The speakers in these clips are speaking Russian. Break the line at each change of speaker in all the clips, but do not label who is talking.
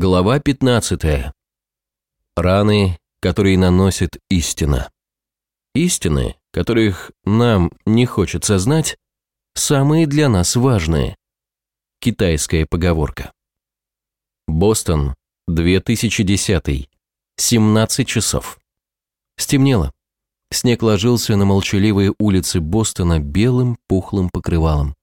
Глава 15. Раны, которые наносит истина. Истины, которых нам не хочется знать, самые для нас важные. Китайская поговорка. Бостон, 2010. 17 часов. Стемнело. Снег ложился на молчаливые улицы Бостона белым пухлым покрывалом.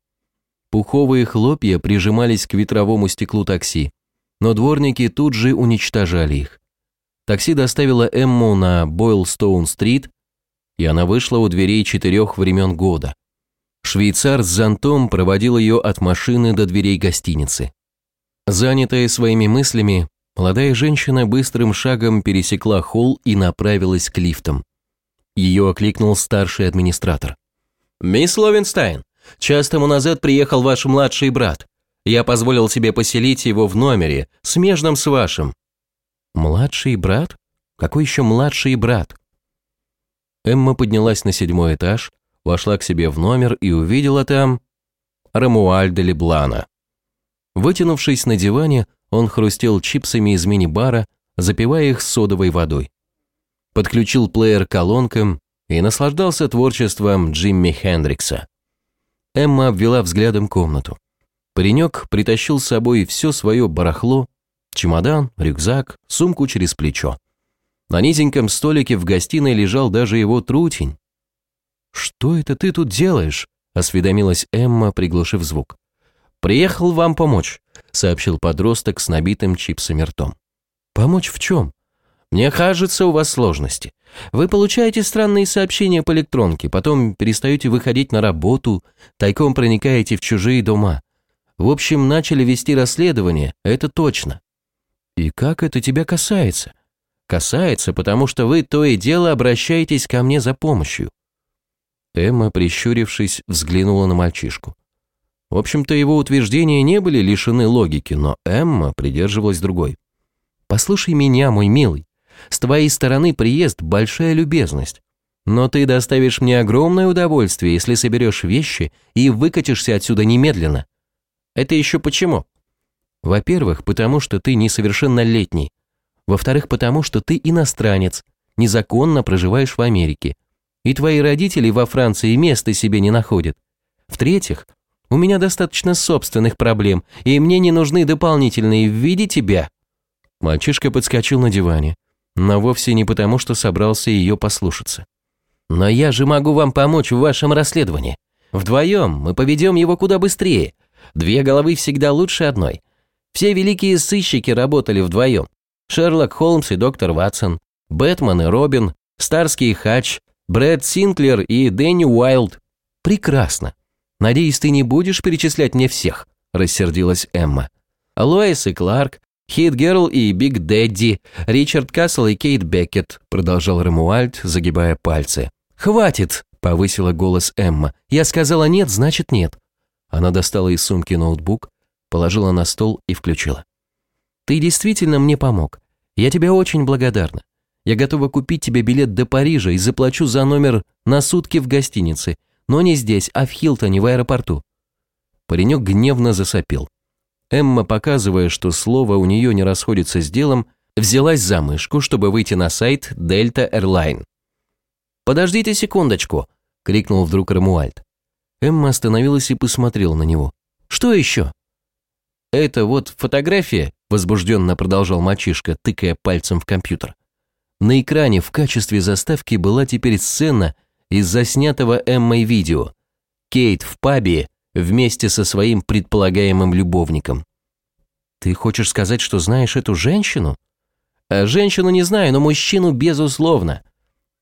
Пуховые хлопья прижимались к ветровому стеклу такси но дворники тут же уничтожали их. Такси доставило Эмму на Бойлстоун-стрит, и она вышла у дверей четырех времен года. Швейцар с зонтом проводил ее от машины до дверей гостиницы. Занятая своими мыслями, молодая женщина быстрым шагом пересекла холл и направилась к лифтам. Ее окликнул старший администратор. «Мисс Ловенстайн, час тому назад приехал ваш младший брат. Я позволил себе поселить его в номере, смежном с вашим». «Младший брат? Какой еще младший брат?» Эмма поднялась на седьмой этаж, вошла к себе в номер и увидела там Рамуальда Леблана. Вытянувшись на диване, он хрустел чипсами из мини-бара, запивая их содовой водой. Подключил плеер к колонкам и наслаждался творчеством Джимми Хендрикса. Эмма обвела взглядом комнату. Паренек притащил с собой все свое барахло, чемодан, рюкзак, сумку через плечо. На низеньком столике в гостиной лежал даже его трутень. «Что это ты тут делаешь?» – осведомилась Эмма, приглушив звук. «Приехал вам помочь», – сообщил подросток с набитым чипсами ртом. «Помочь в чем?» «Мне кажется, у вас сложности. Вы получаете странные сообщения по электронке, потом перестаете выходить на работу, тайком проникаете в чужие дома. В общем, начали вести расследование, это точно. И как это тебя касается? Касается, потому что вы то и дело обращаетесь ко мне за помощью. Эмма, прищурившись, взглянула на мальчишку. В общем-то, его утверждения не были лишены логики, но Эмма придерживалась другой. «Послушай меня, мой милый. С твоей стороны приезд – большая любезность. Но ты доставишь мне огромное удовольствие, если соберешь вещи и выкатишься отсюда немедленно. Это еще почему? Во-первых, потому что ты несовершеннолетний. Во-вторых, потому что ты иностранец, незаконно проживаешь в Америке. И твои родители во Франции места себе не находят. В-третьих, у меня достаточно собственных проблем, и мне не нужны дополнительные в виде тебя». Мальчишка подскочил на диване, но вовсе не потому, что собрался ее послушаться. «Но я же могу вам помочь в вашем расследовании. Вдвоем мы поведем его куда быстрее, Две головы всегда лучше одной. Все великие сыщики работали вдвоем. Шерлок Холмс и доктор Ватсон, Бэтмен и Робин, Старский Хач, Брэд Синклер и Дэнни Уайлд. Прекрасно. Надеюсь, ты не будешь перечислять мне всех, рассердилась Эмма. Лоис и Кларк, Хит Герл и Биг Дэдди, Ричард Кассел и Кейт Беккет, продолжал Рамуальд, загибая пальцы. «Хватит!» – повысила голос Эмма. «Я сказала нет, значит нет. Она достала из сумки ноутбук, положила на стол и включила. «Ты действительно мне помог. Я тебе очень благодарна. Я готова купить тебе билет до Парижа и заплачу за номер на сутки в гостинице, но не здесь, а в Хилтоне в аэропорту». Паренек гневно засопел. Эмма, показывая, что слово у нее не расходится с делом, взялась за мышку, чтобы выйти на сайт Delta Airline. «Подождите секундочку!» — крикнул вдруг Рамуальд. Эмма остановилась и посмотрела на него. «Что еще?» «Это вот фотография», – возбужденно продолжал мальчишка, тыкая пальцем в компьютер. На экране в качестве заставки была теперь сцена из заснятого Эммой видео. Кейт в пабе вместе со своим предполагаемым любовником. «Ты хочешь сказать, что знаешь эту женщину?» а «Женщину не знаю, но мужчину безусловно».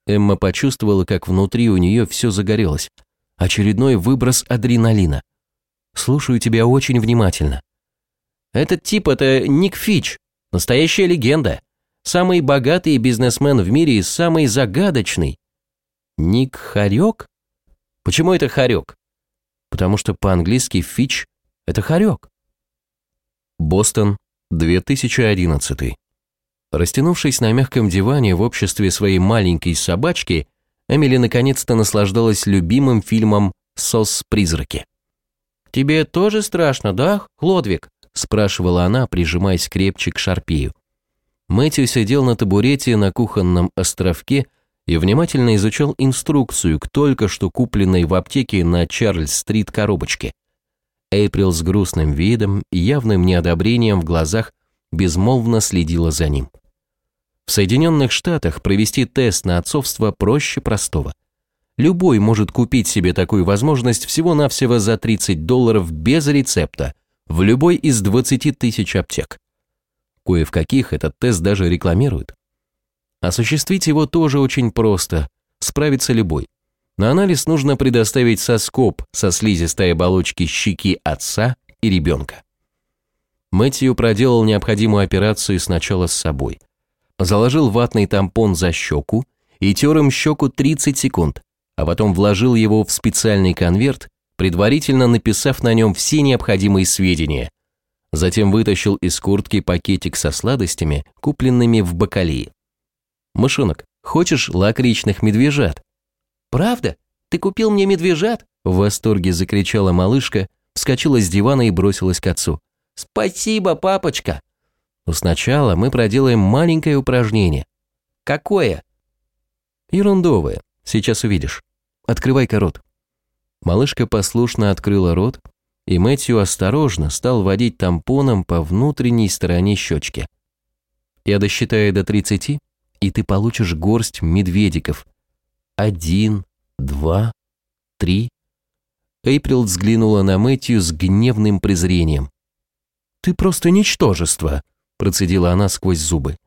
Эмма почувствовала, как внутри у нее все загорелось. Очередной выброс адреналина. Слушаю тебя очень внимательно. Этот тип – это Ник Фич, настоящая легенда. Самый богатый бизнесмен в мире и самый загадочный. Ник Харек? Почему это Харек? Потому что по-английски Фич – это Харек. Бостон, 2011. Растянувшись на мягком диване в обществе своей маленькой собачки, Эмили наконец-то наслаждалась любимым фильмом «Сос-призраки». «Тебе тоже страшно, да, Хлодвиг?» – спрашивала она, прижимаясь крепче к шарпею. Мэтью сидел на табурете на кухонном островке и внимательно изучал инструкцию к только что купленной в аптеке на Чарльз-стрит коробочке. Эйприл с грустным видом и явным неодобрением в глазах безмолвно следила за ним. В Соединенных Штатах провести тест на отцовство проще простого. Любой может купить себе такую возможность всего-навсего за 30 долларов без рецепта в любой из 20 тысяч аптек. Кое в каких этот тест даже рекламируют. Осуществить его тоже очень просто, справится любой. На анализ нужно предоставить соскоб со слизистой оболочки щеки отца и ребенка. Мэтью проделал необходимую операцию сначала с собой. Заложил ватный тампон за щеку и тер им щеку 30 секунд, а потом вложил его в специальный конверт, предварительно написав на нем все необходимые сведения. Затем вытащил из куртки пакетик со сладостями, купленными в бакалии. «Мышонок, хочешь лакричных медвежат?»
«Правда? Ты купил мне медвежат?»
В восторге закричала малышка, вскочила с дивана и бросилась к отцу.
«Спасибо, папочка!»
Но сначала мы проделаем маленькое упражнение.
«Какое?»
Ерундовое. Сейчас увидишь. Открывай-ка рот. Малышка послушно открыла рот, и Мэтью осторожно стал водить тампоном по внутренней стороне щечки. Я досчитаю до 30, и ты получишь горсть медведиков, один, два, три. Эйприл взглянула на Мэтью с гневным презрением. «Ты просто ничтожество», – процедила она сквозь зубы.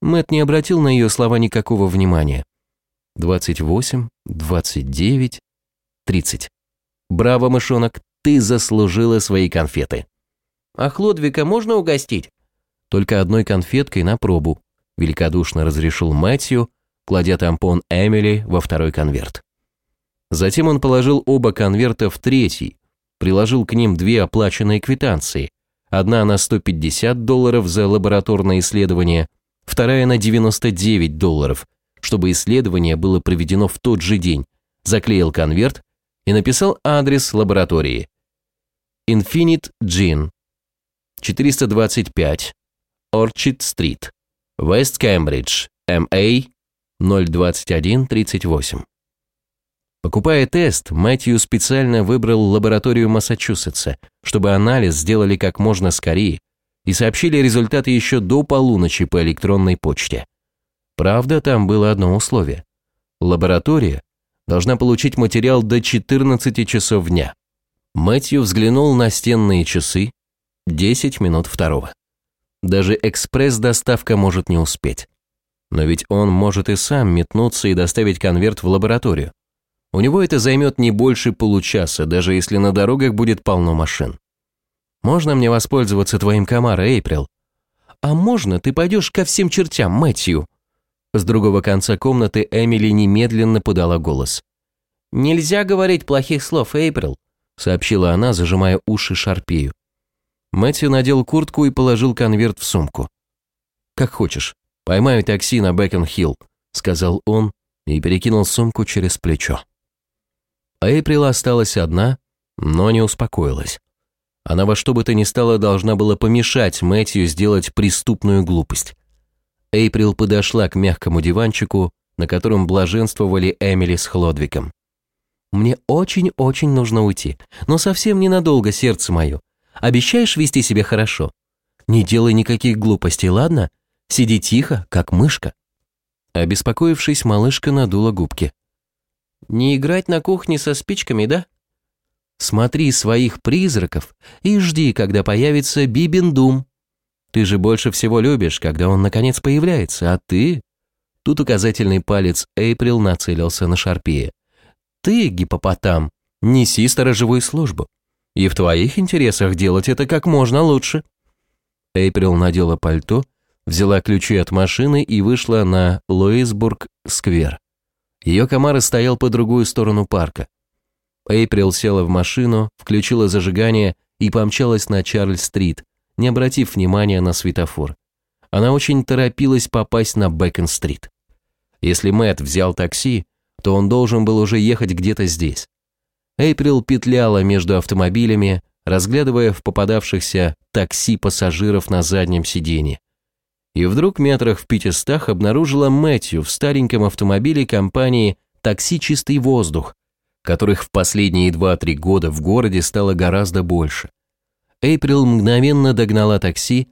Мэт не обратил на ее слова никакого внимания. «Двадцать восемь, двадцать девять, тридцать. Браво, мышонок, ты заслужила свои конфеты».
«А Хлодвика можно угостить?»
«Только одной конфеткой на пробу», – великодушно разрешил Мэтью, кладя тампон Эмили во второй конверт. Затем он положил оба конверта в третий, приложил к ним две оплаченные квитанции, одна на 150 долларов за лабораторное исследование, вторая на 99 долларов, чтобы исследование было проведено в тот же день, заклеил конверт и написал адрес лаборатории. Infinite Gin, 425, Орчид-стрит, Вест Кембридж, МА 02138. Покупая тест, Мэтью специально выбрал лабораторию Массачусетса, чтобы анализ сделали как можно скорее и сообщили результаты еще до полуночи по электронной почте. Правда, там было одно условие. Лаборатория должна получить материал до 14 часов дня. Мэтью взглянул на стенные часы. 10 минут второго. Даже экспресс-доставка может не успеть. Но ведь он может и сам метнуться и доставить конверт в лабораторию. У него это займет не больше получаса, даже если на дорогах будет полно машин. Можно мне воспользоваться твоим комаром, Эйприл? А можно ты пойдешь ко всем чертям, Мэтью? С другого конца комнаты Эмили немедленно подала голос.
«Нельзя говорить плохих слов, Эйприл»,
сообщила она, зажимая уши шарпею. Мэтью надел куртку и положил конверт в сумку. «Как хочешь. «Поймаю такси на Бэкон-Хилл», — сказал он и перекинул сумку через плечо. Эйприл осталась одна, но не успокоилась. Она во что бы то ни стало должна была помешать Мэтью сделать преступную глупость. Эйприл подошла к мягкому диванчику, на котором блаженствовали Эмили с Хлодвиком. «Мне очень-очень нужно уйти, но совсем ненадолго, сердце мое. Обещаешь вести себя хорошо? Не делай никаких глупостей, ладно? Сиди тихо, как мышка». Обеспокоившись, малышка надула губки.
«Не играть на кухне со спичками, да?»
«Смотри своих призраков и жди, когда появится Бибендум. Ты же больше всего любишь, когда он наконец появляется, а ты...» Тут указательный палец Эйприл нацелился на Шарпея. «Ты, гипопотам, неси сторожевую службу. И в твоих интересах делать это как можно лучше». Эйприл надела пальто взяла ключи от машины и вышла на Луисбург-сквер. Ее комар стоял по другую сторону парка. Эйприл села в машину, включила зажигание и помчалась на Чарльз-стрит, не обратив внимания на светофор. Она очень торопилась попасть на Бэкон-стрит. Если Мэтт взял такси, то он должен был уже ехать где-то здесь. Эйприл петляла между автомобилями, разглядывая в попадавшихся такси пассажиров на заднем сиденье. И вдруг метрах в пятистах обнаружила Мэтью в стареньком автомобиле компании «Такси Чистый воздух», которых в последние 2-3 года в городе стало гораздо больше. Эйприл мгновенно догнала такси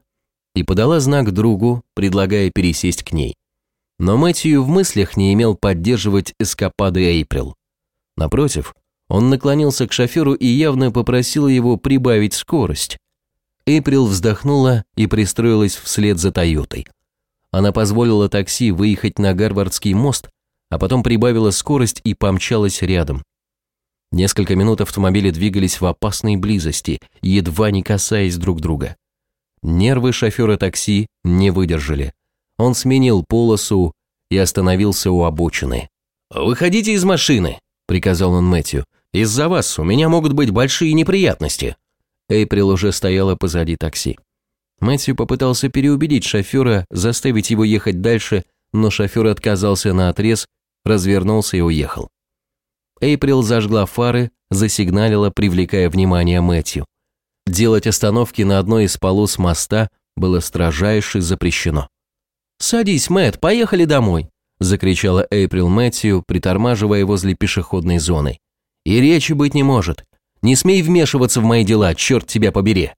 и подала знак другу, предлагая пересесть к ней. Но Мэтью в мыслях не имел поддерживать эскапады Эйприл. Напротив, он наклонился к шоферу и явно попросил его прибавить скорость. Эйприл вздохнула и пристроилась вслед за Тойотой. Она позволила такси выехать на Гарвардский мост, а потом прибавила скорость и помчалась рядом. Несколько минут автомобили двигались в опасной близости, едва не касаясь друг друга. Нервы шофера такси не выдержали. Он сменил полосу и остановился у обочины. «Выходите из машины», – приказал он Мэтью. Из-за вас у меня могут быть большие неприятности». Эйприл уже стояла позади такси. Мэтью попытался переубедить шофера, заставить его ехать дальше, но шофер отказался на отрез, развернулся и уехал. Эйприл зажгла фары, засигналила, привлекая внимание Мэтью. Делать остановки на одной из полос моста было строжайше запрещено. «Садись, Мэтт, поехали домой!» – закричала Эйприл Мэтью, притормаживая возле пешеходной зоны. И речи быть не может. Не смей вмешиваться в мои дела, черт тебя побери.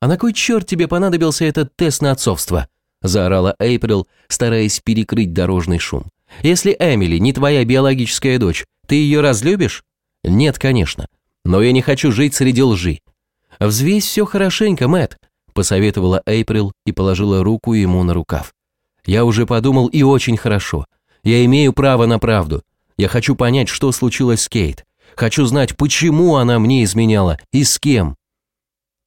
А на кой черт тебе понадобился этот тест на отцовство? Заорала Эйприл, стараясь перекрыть дорожный шум. Если Эмили не твоя биологическая дочь, ты ее разлюбишь? Нет, конечно. Но я не хочу жить среди лжи. Взвесь все хорошенько, Мэт, посоветовала Эйприл и положила руку ему на рукав. Я уже подумал и очень хорошо. Я имею право на правду. Я хочу понять, что случилось с Кейт. Хочу знать, почему она мне изменяла и с кем.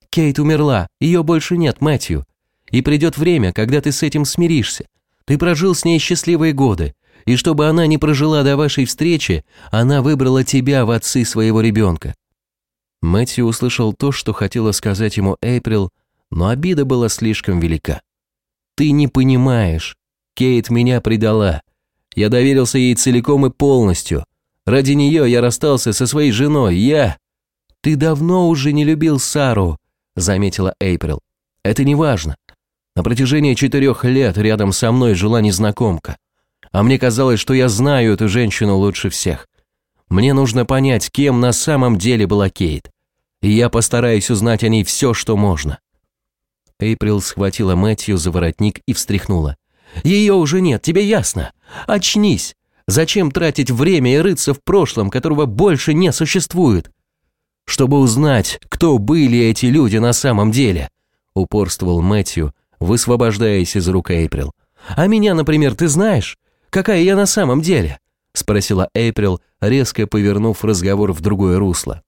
Кейт умерла, ее больше нет, Мэтью. И придет время, когда ты с этим смиришься. Ты прожил с ней счастливые годы, и чтобы она не прожила до вашей встречи, она выбрала тебя в отцы своего ребенка». Мэтью услышал то, что хотела сказать ему Эйприл, но обида была слишком велика. «Ты не понимаешь. Кейт меня предала. Я доверился ей целиком и полностью. Ради нее я расстался со своей женой, я...» «Ты давно уже не любил Сару», — заметила Эйприл. «Это не важно. На протяжении четырех лет рядом со мной жила незнакомка. А мне казалось, что я знаю эту женщину лучше всех. Мне нужно понять, кем на самом деле была Кейт. И я постараюсь узнать о ней все, что можно». Эйприл схватила Мэтью за воротник и встряхнула. «Ее уже нет, тебе ясно? Очнись! Зачем тратить время и рыться в прошлом, которого больше не существует? Чтобы узнать, кто были эти люди на самом деле, упорствовал Мэтью, высвобождаясь из рук Эйприл. А меня, например, ты знаешь? Какая я на самом деле? спросила Эйприл, резко повернув разговор в другое русло.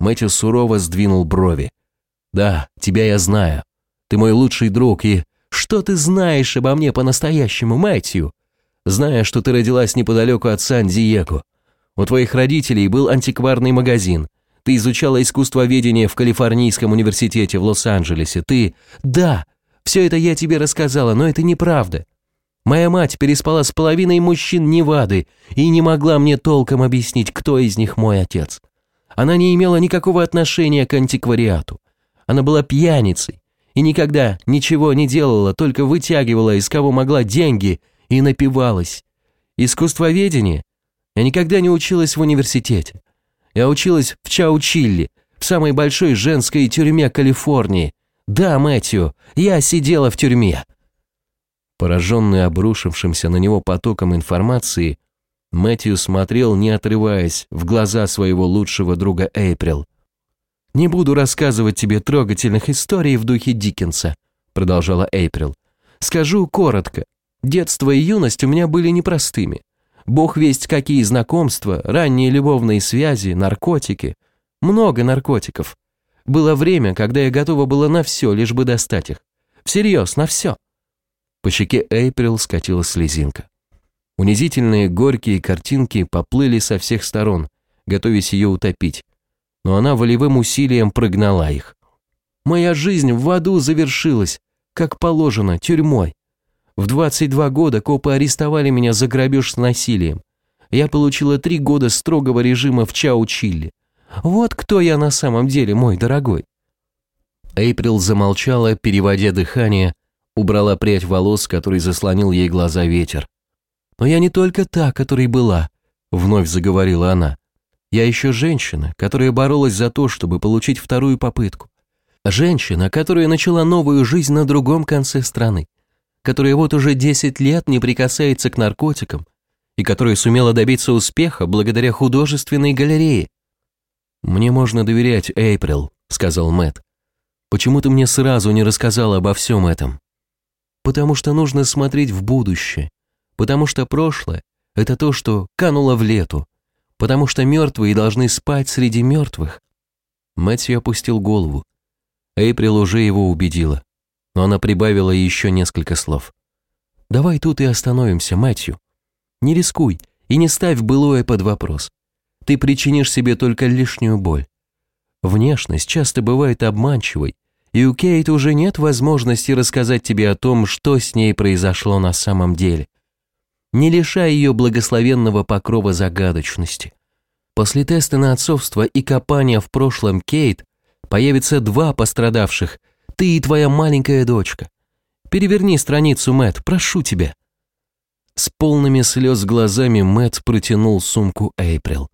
Мэтью сурово сдвинул брови. «Да, тебя я знаю. Ты мой лучший друг, и что ты знаешь обо мне по-настоящему, Мэтью?» Зная, что ты родилась неподалеку от Сан-Диего. У твоих родителей был антикварный магазин. Ты изучала искусствоведение в Калифорнийском университете в Лос-Анджелесе. Ты... Да, все это я тебе рассказала, но это неправда. Моя мать переспала с половиной мужчин Невады и не могла мне толком объяснить, кто из них мой отец. Она не имела никакого отношения к антиквариату. Она была пьяницей и никогда ничего не делала, только вытягивала из кого могла деньги и напивалась. Искусствоведение? Я никогда не училась в университете. Я училась в Чаучилли, в самой большой женской тюрьме Калифорнии. Да, Мэтью, я сидела в тюрьме. Пораженный обрушившимся на него потоком информации, Мэтью смотрел, не отрываясь, в глаза своего лучшего друга Эйприл. «Не буду рассказывать тебе трогательных историй в духе Диккенса», продолжала Эйприл. «Скажу коротко. Детство и юность у меня были непростыми. Бог весть какие знакомства, ранние любовные связи, наркотики. Много наркотиков. Было время, когда я готова была на все, лишь бы достать их. Всерьез, на все. По щеке Эйприл скатилась слезинка. Унизительные горькие картинки поплыли со всех сторон, готовясь ее утопить. Но она волевым усилием прогнала их. Моя жизнь в аду завершилась, как положено, тюрьмой. В 22 года копы арестовали меня за грабеж с насилием. Я получила три года строгого режима в Чао-Чилли.
Вот кто я на самом деле, мой дорогой.
Эйприл замолчала, переводя дыхание, убрала прядь волос, который заслонил ей глаза ветер. «Но я не только та, которой была», — вновь заговорила она. «Я еще женщина, которая боролась за то, чтобы получить вторую попытку. Женщина, которая начала новую жизнь на другом конце страны, которая вот уже 10 лет не прикасается к наркотикам и которая сумела добиться успеха благодаря художественной галерее. «Мне можно доверять, Эйприл», — сказал Мэт. «Почему ты мне сразу не рассказала обо всем этом?» «Потому что нужно смотреть в будущее, потому что прошлое — это то, что кануло в лету, потому что мертвые должны спать среди мертвых». Мэтью опустил голову. Эйприл уже его убедила, но она прибавила еще несколько слов. «Давай тут и остановимся, Мэтью. Не рискуй и не ставь былое под вопрос. Ты причинишь себе только лишнюю боль. Внешность часто бывает обманчивой, и у Кейт уже нет возможности рассказать тебе о том, что с ней произошло на самом деле. Не лишай ее благословенного покрова загадочности. После теста на отцовство и копания в прошлом Кейт появится два пострадавших, ты и твоя маленькая дочка. Переверни страницу, Мэт, прошу тебя. С полными слез глазами Мэт протянул сумку Эйприл.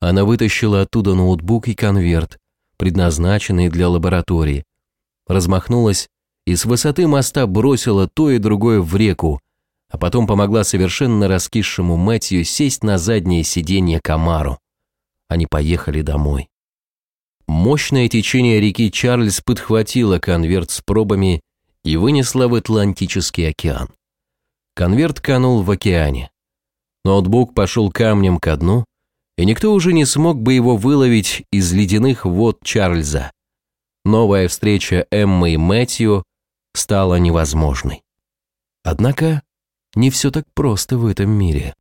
Она вытащила оттуда ноутбук и конверт, предназначенный для лаборатории. Размахнулась и с высоты моста бросила то и другое в реку, а потом помогла совершенно раскисшему Мэтью сесть на заднее сиденье Камару. Они поехали домой. Мощное течение реки Чарльз подхватило конверт с пробами и вынесло в Атлантический океан. Конверт канул в океане. Ноутбук пошел камнем ко дну, и никто уже не смог бы его выловить из ледяных вод Чарльза. Новая встреча Эммы и Мэтью стала невозможной. Однако не все так просто в этом мире.